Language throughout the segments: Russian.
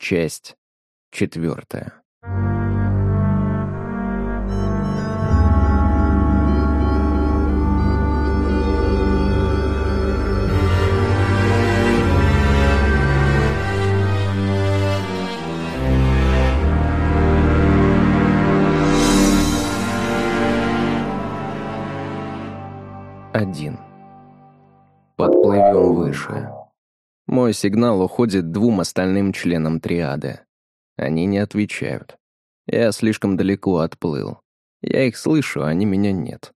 Часть четвертая. Один. Подплывем выше. Мой сигнал уходит двум остальным членам триады. Они не отвечают. Я слишком далеко отплыл. Я их слышу, а они меня нет.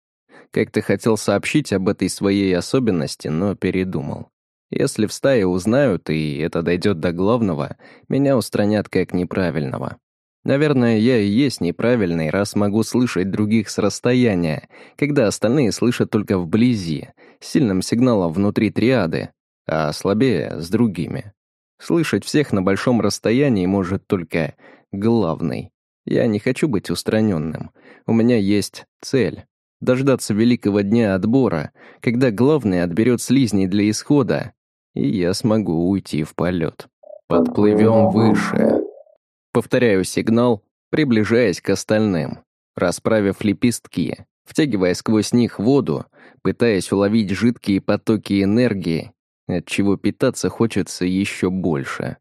Как-то хотел сообщить об этой своей особенности, но передумал. Если в стае узнают, и это дойдет до главного, меня устранят как неправильного. Наверное, я и есть неправильный, раз могу слышать других с расстояния, когда остальные слышат только вблизи, сильным сигналом внутри триады, а слабее — с другими. Слышать всех на большом расстоянии может только главный. Я не хочу быть устраненным. У меня есть цель — дождаться великого дня отбора, когда главный отберет слизней для исхода, и я смогу уйти в полет. Подплывем выше. Повторяю сигнал, приближаясь к остальным, расправив лепестки, втягивая сквозь них воду, пытаясь уловить жидкие потоки энергии, от чего питаться хочется еще больше.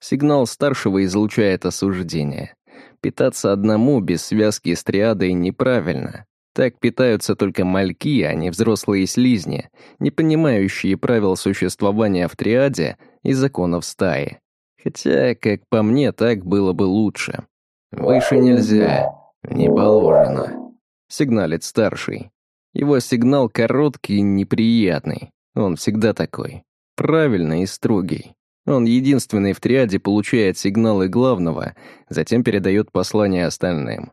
Сигнал старшего излучает осуждение. Питаться одному без связки с триадой неправильно. Так питаются только мальки, а не взрослые слизни, не понимающие правил существования в триаде и законов стаи. Хотя, как по мне, так было бы лучше. «Выше нельзя, не положено», — сигналит старший. Его сигнал короткий и неприятный. Он всегда такой. Правильный и строгий. Он единственный в триаде получает сигналы главного, затем передает послание остальным.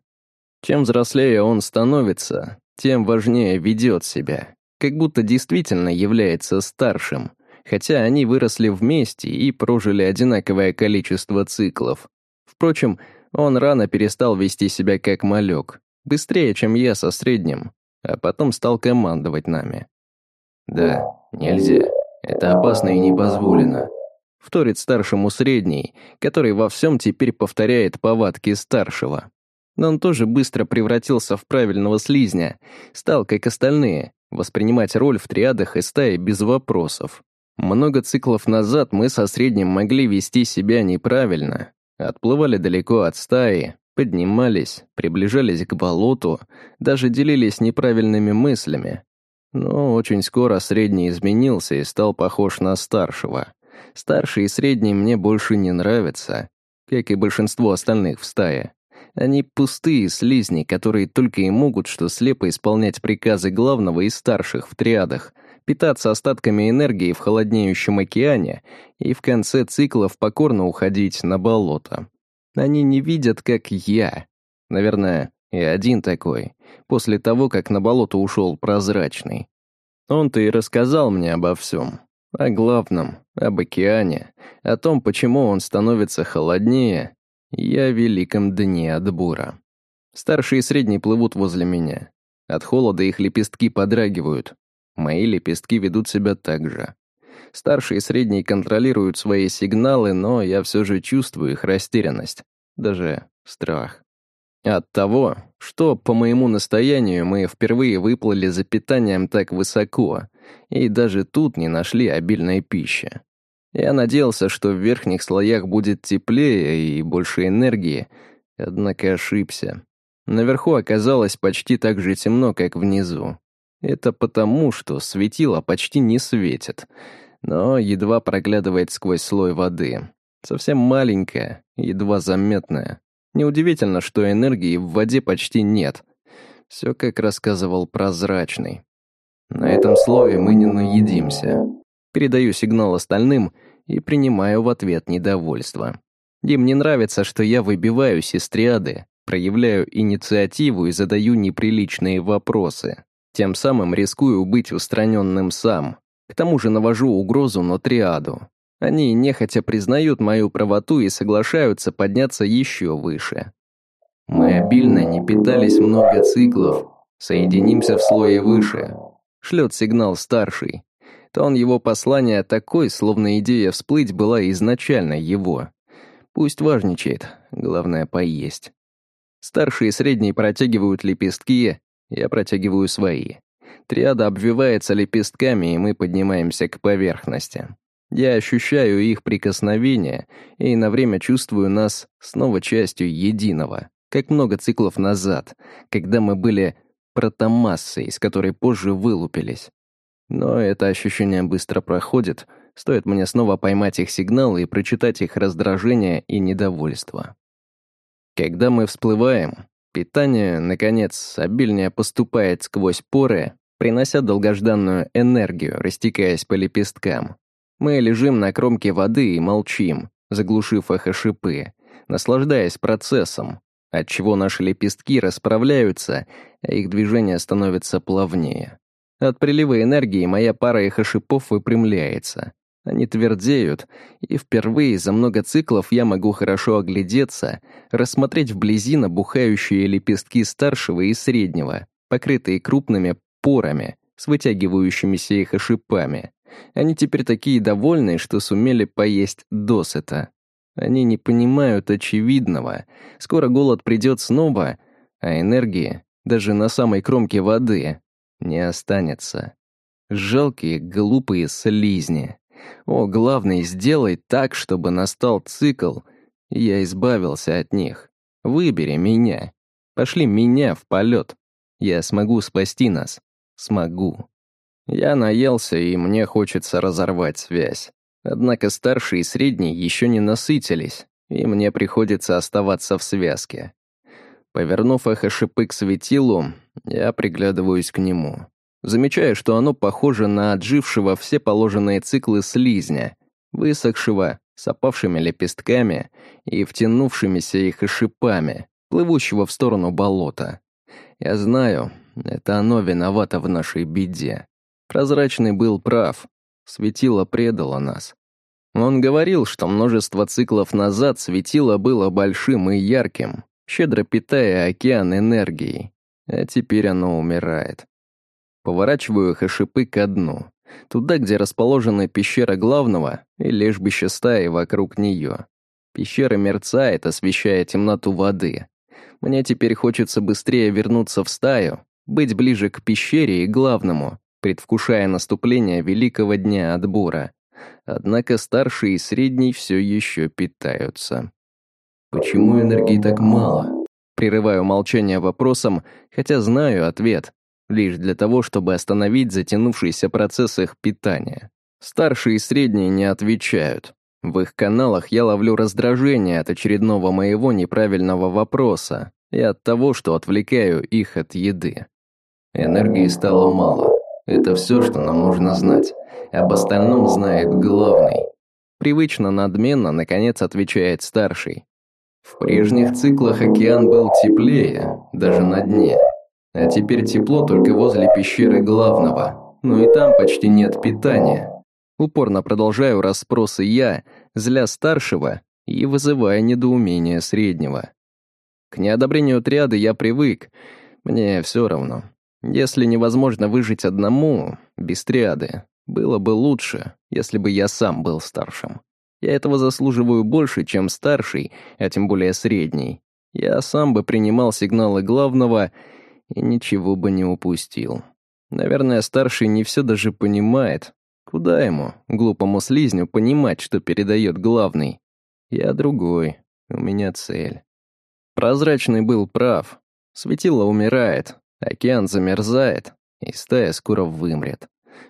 Чем взрослее он становится, тем важнее ведет себя, как будто действительно является старшим — хотя они выросли вместе и прожили одинаковое количество циклов. Впрочем, он рано перестал вести себя как малек, быстрее, чем я со средним, а потом стал командовать нами. «Да, нельзя. Это опасно и не позволено», — вторит старшему средний, который во всем теперь повторяет повадки старшего. Но он тоже быстро превратился в правильного слизня, стал, как остальные, воспринимать роль в триадах и стае без вопросов. Много циклов назад мы со средним могли вести себя неправильно, отплывали далеко от стаи, поднимались, приближались к болоту, даже делились неправильными мыслями. Но очень скоро средний изменился и стал похож на старшего. Старший и средний мне больше не нравятся, как и большинство остальных в стае. Они пустые слизни, которые только и могут что слепо исполнять приказы главного из старших в триадах — питаться остатками энергии в холоднеющем океане и в конце циклов покорно уходить на болото. Они не видят, как я. Наверное, и один такой, после того, как на болото ушел прозрачный. Он-то и рассказал мне обо всем. О главном, об океане, о том, почему он становится холоднее, и о великом дне отбора. Старшие и средние плывут возле меня. От холода их лепестки подрагивают, Мои лепестки ведут себя так же. Старшие и средние контролируют свои сигналы, но я все же чувствую их растерянность, даже страх. От того, что, по моему настоянию, мы впервые выплыли за питанием так высоко, и даже тут не нашли обильной пищи. Я надеялся, что в верхних слоях будет теплее и больше энергии, однако ошибся. Наверху оказалось почти так же темно, как внизу. Это потому, что светило почти не светит, но едва проглядывает сквозь слой воды. Совсем маленькая, едва заметная. Неудивительно, что энергии в воде почти нет. Все, как рассказывал прозрачный. На этом слое мы не наедимся. Передаю сигнал остальным и принимаю в ответ недовольство. Им не нравится, что я выбиваюсь из триады, проявляю инициативу и задаю неприличные вопросы. Тем самым рискую быть устраненным сам. К тому же навожу угрозу на триаду. Они нехотя признают мою правоту и соглашаются подняться еще выше. Мы обильно не питались много циклов. Соединимся в слое выше. Шлет сигнал старший. Тон его послания такой, словно идея всплыть была изначально его. Пусть важничает, главное — поесть. Старшие и средние протягивают лепестки, я протягиваю свои. Триада обвивается лепестками, и мы поднимаемся к поверхности. Я ощущаю их прикосновение и на время чувствую нас снова частью единого, как много циклов назад, когда мы были протомассой, из которой позже вылупились. Но это ощущение быстро проходит, стоит мне снова поймать их сигналы и прочитать их раздражение и недовольство. Когда мы всплываем, питание, наконец, обильнее поступает сквозь поры, принося долгожданную энергию, растекаясь по лепесткам. Мы лежим на кромке воды и молчим, заглушив эхо шипы, наслаждаясь процессом, отчего наши лепестки расправляются, а их движение становится плавнее. От прилива энергии моя пара эхошипов выпрямляется. Они твердеют, и впервые за много циклов я могу хорошо оглядеться, рассмотреть вблизи набухающие лепестки старшего и среднего, покрытые крупными порами, с вытягивающимися эхошипами. Они теперь такие довольные, что сумели поесть досыта. Они не понимают очевидного. Скоро голод придет снова, а энергии, даже на самой кромке воды, не останется. Жалкие, глупые слизни. О, главное, сделай так, чтобы настал цикл, и я избавился от них. Выбери меня. Пошли меня в полет. Я смогу спасти нас. Смогу. Я наелся, и мне хочется разорвать связь. Однако старший и средний еще не насытились, и мне приходится оставаться в связке. Повернув эхо шипы к светилу, я приглядываюсь к нему. Замечаю, что оно похоже на отжившего все положенные циклы слизня, высохшего, с опавшими лепестками и втянувшимися их шипами, плывущего в сторону болота. Я знаю, это оно виновато в нашей беде. Прозрачный был прав, светило предало нас. Он говорил, что множество циклов назад светило было большим и ярким, щедро питая океан энергией, а теперь оно умирает. Поворачиваю хэшипы ко дну, туда, где расположена пещера главного и лежбище стаи вокруг нее. Пещера мерцает, освещая темноту воды. Мне теперь хочется быстрее вернуться в стаю, быть ближе к пещере и главному, предвкушая наступление великого дня отбора. Однако старший и средний все еще питаются. Почему энергии так мало? Прерываю молчание вопросом, хотя знаю ответ, лишь для того, чтобы остановить затянувшийся процесс их питания. Старшие и средние не отвечают. В их каналах я ловлю раздражение от очередного моего неправильного вопроса и от того, что отвлекаю их от еды. Энергии стало мало. Это все, что нам нужно знать. Об остальном знает главный. Привычно надменно, наконец, отвечает старший. В прежних циклах океан был теплее, даже на дне. А теперь тепло только возле пещеры главного. Но и там почти нет питания. Упорно продолжаю расспросы я, зля старшего и вызывая недоумение среднего. К неодобрению отряда я привык. Мне все равно. Если невозможно выжить одному, без триады, было бы лучше, если бы я сам был старшим. Я этого заслуживаю больше, чем старший, а тем более средний. Я сам бы принимал сигналы главного и ничего бы не упустил. Наверное, старший не все даже понимает. Куда ему, глупому слизню, понимать, что передает главный? Я другой, у меня цель. Прозрачный был прав. Светило умирает, Океан замерзает, и стая скоро вымрет.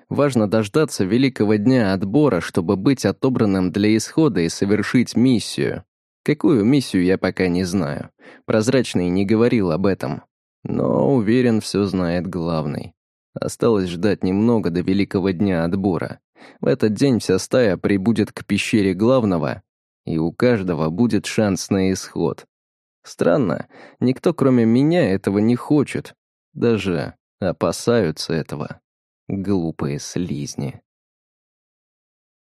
Важно дождаться великого дня отбора, чтобы быть отобранным для исхода и совершить миссию. Какую миссию, я пока не знаю. Прозрачный не говорил об этом. Но, уверен, все знает главный. Осталось ждать немного до великого дня отбора. В этот день вся стая прибудет к пещере главного, и у каждого будет шанс на исход. Странно, никто кроме меня этого не хочет, даже опасаются этого глупые слизни.